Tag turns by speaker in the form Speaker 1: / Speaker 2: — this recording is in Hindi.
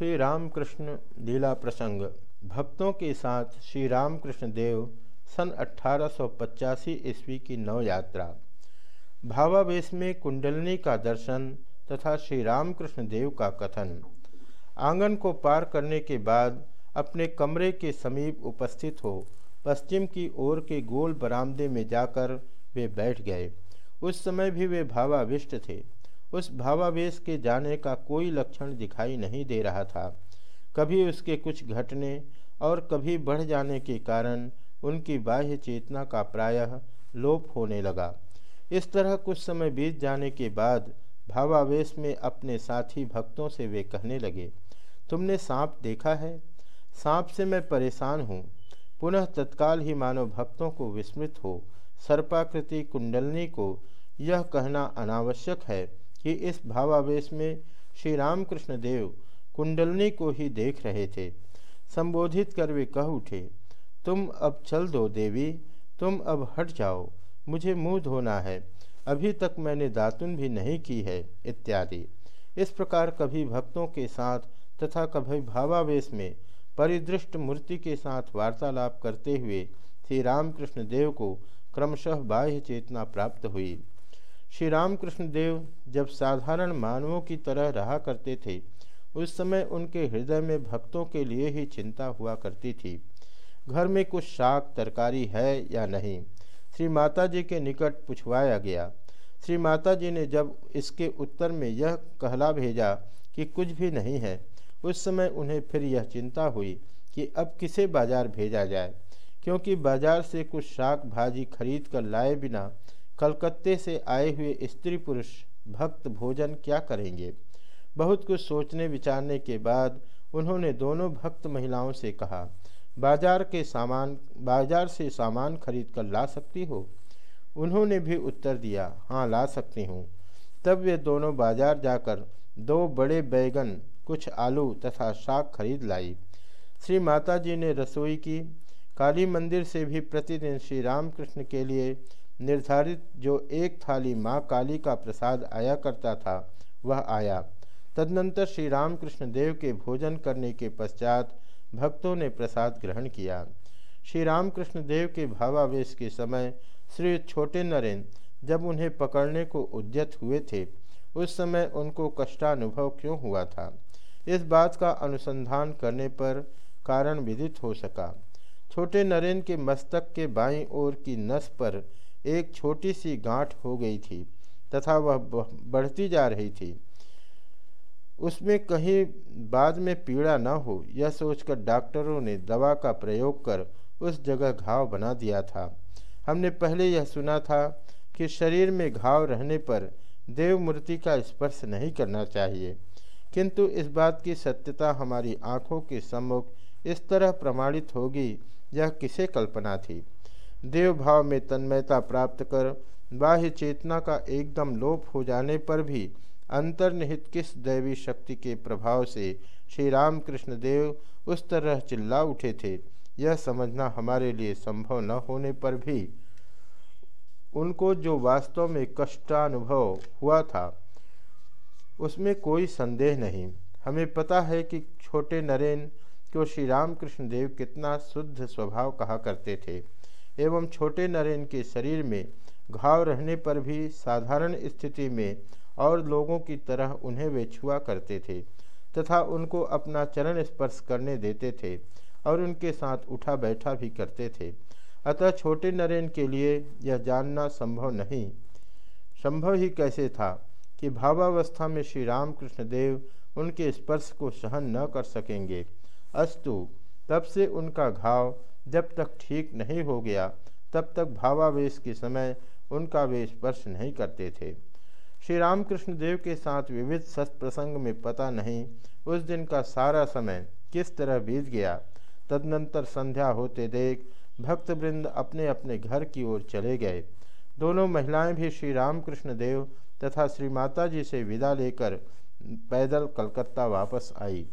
Speaker 1: श्री रामकृष्ण लीला प्रसंग। भक्तों के साथ श्री रामकृष्ण देव सन अठारह सौ पचासी ईस्वी की नव यात्रा भावावेश में कुंडलनी का दर्शन तथा श्री रामकृष्ण देव का कथन। आँगन को पार करने के बाद अपने कमरे के समीप उपस्थित हो पश्चिम की ओर के गोल बरामदे में जाकर वे बैठ गए। उस समय भी वे भावाविष्ट थे। उस भावावेश के जाने का कोई लक्षण दिखाई नहीं दे रहा था। कभी उसके कुछ घटने और कभी बढ़ जाने के कारण उनकी बाह्य चेतना का प्रायः लोप होने लगा। इस तरह कुछ समय बीत जाने के बाद भावावेश में अपने साथी भक्तों से वे कहने लगे, तुमने सांप देखा है? सांप से मैं परेशान हूँ। पुनः तत्काल ही मानव भक्तों को विस्मृत हो। सर्पाकृति कुंडलनी को यह कहना अनावश्यक है। कि इस भावावेश में श्री रामकृष्ण देव कुंडलनी को ही देख रहे थे। संबोधित कर वे कह उठे, तुम अब चल दो देवी, तुम अब हट जाओ, मुझे मुँह धोना है, अभी तक मैंने दातुन भी नहीं की है, इत्यादि। इस प्रकार कभी भक्तों के साथ तथा कभी भावावेश में परिदृष्ट मूर्ति के साथ वार्तालाप करते हुए श्री रामकृष्ण देव को क्रमशः बाह्य चेतना प्राप्त हुई। श्री रामकृष्ण देव जब साधारण मानवों की तरह रहा करते थे, उस समय उनके हृदय में भक्तों के लिए ही चिंता हुआ करती थी। घर में कुछ शाक तरकारी है या नहीं, श्री माता जी के निकट पूछवाया गया। श्री माता जी ने जब इसके उत्तर में यह कहला भेजा कि कुछ भी नहीं है, उस समय उन्हें फिर यह चिंता हुई कि अब किसे बाज़ार भेजा जाए, क्योंकि बाज़ार से कुछ शाक भाजी खरीद कर लाए बिना कलकत्ते से आए हुए स्त्री पुरुष भक्त भोजन क्या करेंगे? बहुत कुछ सोचने विचारने के बाद उन्होंने दोनों भक्त महिलाओं से कहा, बाज़ार के सामान, बाज़ार से सामान खरीद कर ला सकती हो? उन्होंने भी उत्तर दिया हाँ ला सकती हूँ। तब वे दोनों बाज़ार जाकर दो बड़े बैगन, कुछ आलू तथा साग खरीद लाई। श्री माता जी ने रसोई की काली मंदिर से भी प्रतिदिन श्री रामकृष्ण के लिए निर्धारित जो एक थाली माँ काली का प्रसाद आया करता था, वह आया। तदनंतर श्री रामकृष्ण देव के भोजन करने के पश्चात भक्तों ने प्रसाद ग्रहण किया। श्री रामकृष्ण देव के भावावेश के समय श्री छोटे नरेंद्र जब उन्हें पकड़ने को उद्यत हुए थे, उस समय उनको कष्टानुभव क्यों हुआ था? इस बात का अनुसंधान करने पर कारण विदित हो सका। छोटे नरेंद्र के मस्तक के बाईं ओर की नस पर एक छोटी सी गांठ हो गई थी, तथा वह बढ़ती जा रही थी। उसमें कहीं बाद में पीड़ा न हो, यह सोचकर डॉक्टरों ने दवा का प्रयोग कर उस जगह घाव बना दिया था। हमने पहले यह सुना था कि शरीर में घाव रहने पर देव मूर्ति का स्पर्श नहीं करना चाहिए, किंतु इस बात की सत्यता हमारी आँखों के सम्मुख इस तरह प्रमाणित होगी, यह किसे कल्पना थी? देव भाव में तन्मयता प्राप्त कर, बाह्य चेतना का एकदम लोप हो जाने पर भी, अंतर्निहित किस दैवी शक्ति के प्रभाव से श्री रामकृष्ण देव उस तरह चिल्ला उठे थे? यह समझना हमारे लिए संभव न होने पर भी, उनको जो वास्तव में कष्टानुभव हुआ था, उसमें कोई संदेह नहीं। हमें पता है कि छोटे नरेन को श्री रामकृष्ण देव कितना शुद्ध स्वभाव कहा करते थे? एवं छोटे नरेन के शरीर में घाव रहने पर भी साधारण स्थिति में और लोगों की तरह उन्हें वे छुआ करते थे तथा उनको अपना चरण स्पर्श करने देते थे और उनके साथ उठा बैठा भी करते थे। अतः छोटे नरेन के लिए यह जानना संभव नहीं। संभव ही कैसे था कि भावावस्था में श्री रामकृष्ण देव उनके स्पर्श को सहन न कर सकेंगे? अस्तु। तब से उनका घाव जब तक ठीक नहीं हो गया, तब तक भावावेश के समय उनका वे स्पर्श नहीं करते थे। श्री रामकृष्ण देव के साथ विविध सत्प्रसंग में पता नहीं, उस दिन का सारा समय किस तरह बीत गया। तदनंतर संध्या होते देख भक्तवृंद अपने अपने घर की ओर चले गए। दोनों महिलाएँ भी श्री रामकृष्ण देव तथा श्री माता जी से विदा लेकर पैदल कलकत्ता वापस आई।